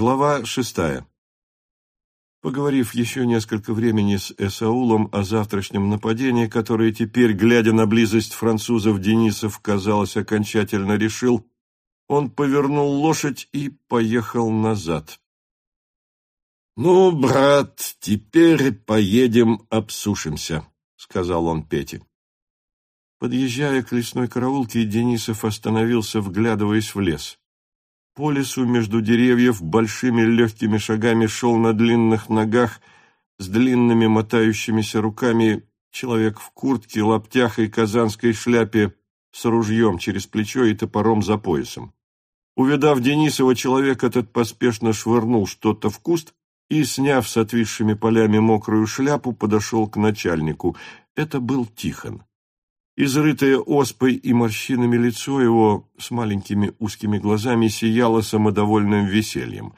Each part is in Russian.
Глава шестая. Поговорив еще несколько времени с Эсаулом о завтрашнем нападении, которое теперь, глядя на близость французов, Денисов, казалось, окончательно решил, он повернул лошадь и поехал назад. «Ну, брат, теперь поедем обсушимся», — сказал он Пете. Подъезжая к лесной караулке, Денисов остановился, вглядываясь в лес. По лесу между деревьев большими легкими шагами шел на длинных ногах с длинными мотающимися руками человек в куртке, лаптях и казанской шляпе с ружьем через плечо и топором за поясом. Увидав Денисова, человек этот поспешно швырнул что-то в куст и, сняв с отвисшими полями мокрую шляпу, подошел к начальнику. Это был Тихон. Изрытое оспой и морщинами лицо его с маленькими узкими глазами сияло самодовольным весельем.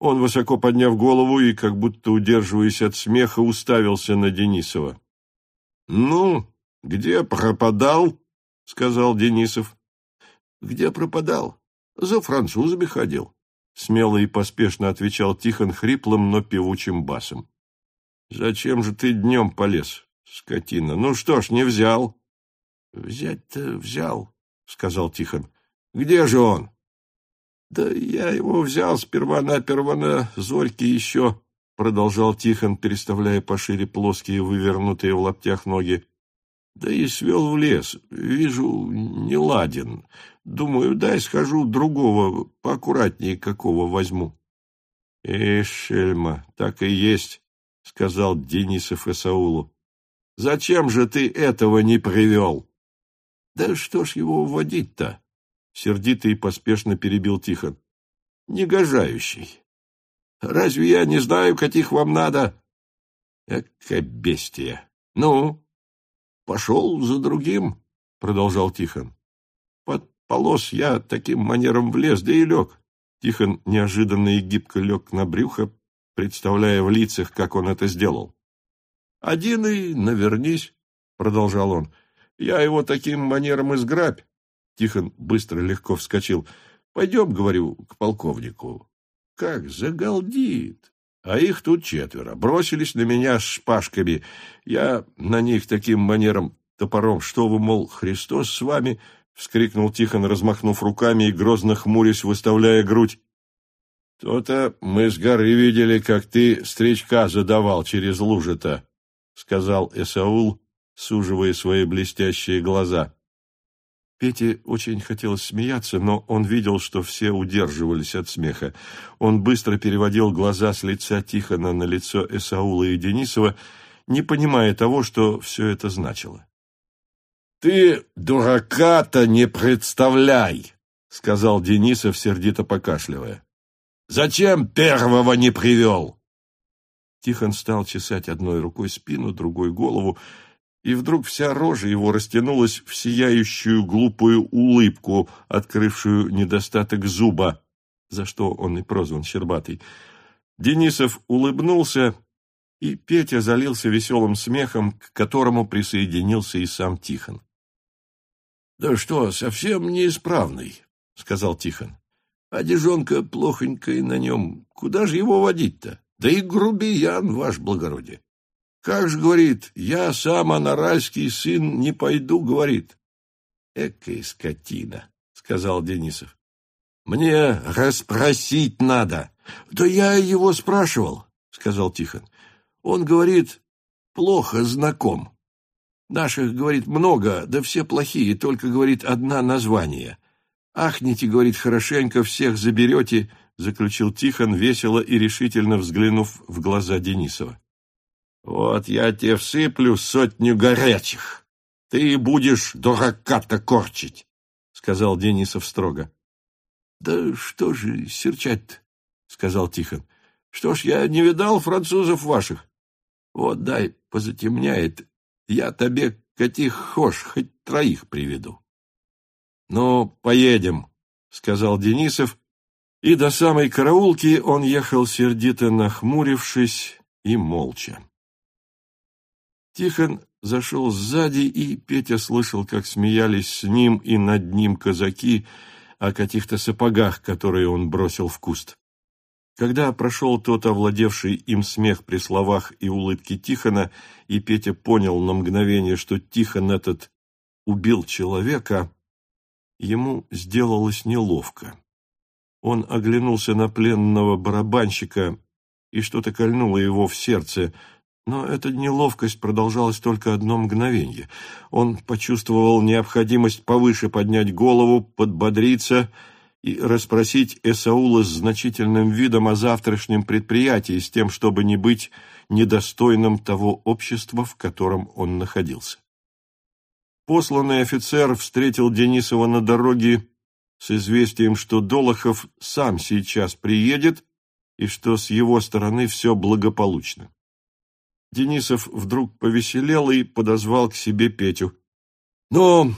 Он, высоко подняв голову и, как будто удерживаясь от смеха, уставился на Денисова. — Ну, где пропадал? — сказал Денисов. — Где пропадал? За французами ходил. Смело и поспешно отвечал Тихон хриплым, но певучим басом. — Зачем же ты днем полез, скотина? Ну что ж, не взял. — Взять-то взял, — сказал Тихон. — Где же он? — Да я его взял сперва-наперво на зорьке еще, — продолжал Тихон, переставляя пошире плоские, вывернутые в лаптях ноги. — Да и свел в лес. Вижу, не ладен. Думаю, дай схожу другого, поаккуратнее какого возьму. — Эй, шельма, так и есть, — сказал Денисов Исаулу. — Зачем же ты этого не привел? — да что ж его уводить-то? Сердито и поспешно перебил Тихон. Негожающий. Разве я не знаю, каких вам надо? Эка бестия. Ну, пошел за другим, продолжал Тихон. Под полос я таким манером влез, да и лег. Тихон неожиданно и гибко лег на брюхо, представляя в лицах, как он это сделал. «Один и навернись», — продолжал он, — я его таким манером изграбь. Тихон быстро легко вскочил. Пойдем, говорю, к полковнику. Как загалдит. А их тут четверо. Бросились на меня с шпажками. Я на них таким манером топором. Что вы, мол, Христос с вами? Вскрикнул Тихон, размахнув руками и грозно хмурясь, выставляя грудь. То-то мы с горы видели, как ты стричка задавал через лужи-то, сказал Эсаул, суживая свои блестящие глаза. Пете очень хотелось смеяться, но он видел, что все удерживались от смеха. Он быстро переводил глаза с лица Тихона на лицо Эсаула и Денисова, не понимая того, что все это значило. «Ты дурака-то не представляй!» — сказал Денисов, сердито покашливая. «Зачем первого не привел?» Тихон стал чесать одной рукой спину, другой голову, и вдруг вся рожа его растянулась в сияющую глупую улыбку, открывшую недостаток зуба, за что он и прозван Щербатый. Денисов улыбнулся, и Петя залился веселым смехом, к которому присоединился и сам Тихон. — Да что, совсем неисправный, — сказал Тихон. — Одежонка плохонькая на нем. Куда же его водить-то? Да и грубиян, ваш благородие. Как же, говорит, я сам анаральский сын не пойду, говорит. Экая скотина, сказал Денисов. Мне расспросить надо. Да я его спрашивал, сказал Тихон. Он говорит, плохо знаком. Наших, говорит, много, да все плохие, только, говорит, одна название. Ахните, говорит, хорошенько всех заберете, заключил Тихон, весело и решительно взглянув в глаза Денисова. Вот я тебе всыплю сотню горячих. Ты будешь дурака-то корчить, — сказал Денисов строго. — Да что же серчать-то, — сказал Тихон. — Что ж, я не видал французов ваших. Вот дай позатемняет, я тебе каких хошь, хоть троих приведу. — Ну, поедем, — сказал Денисов, и до самой караулки он ехал сердито нахмурившись и молча. Тихон зашел сзади, и Петя слышал, как смеялись с ним и над ним казаки о каких-то сапогах, которые он бросил в куст. Когда прошел тот овладевший им смех при словах и улыбке Тихона, и Петя понял на мгновение, что Тихон этот убил человека, ему сделалось неловко. Он оглянулся на пленного барабанщика, и что-то кольнуло его в сердце, но эта неловкость продолжалась только одно мгновение. Он почувствовал необходимость повыше поднять голову, подбодриться и расспросить Эсаула с значительным видом о завтрашнем предприятии, с тем, чтобы не быть недостойным того общества, в котором он находился. Посланный офицер встретил Денисова на дороге с известием, что Долохов сам сейчас приедет и что с его стороны все благополучно. Денисов вдруг повеселел и подозвал к себе Петю. — Ну,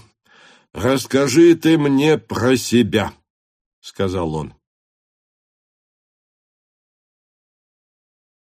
расскажи ты мне про себя, — сказал он.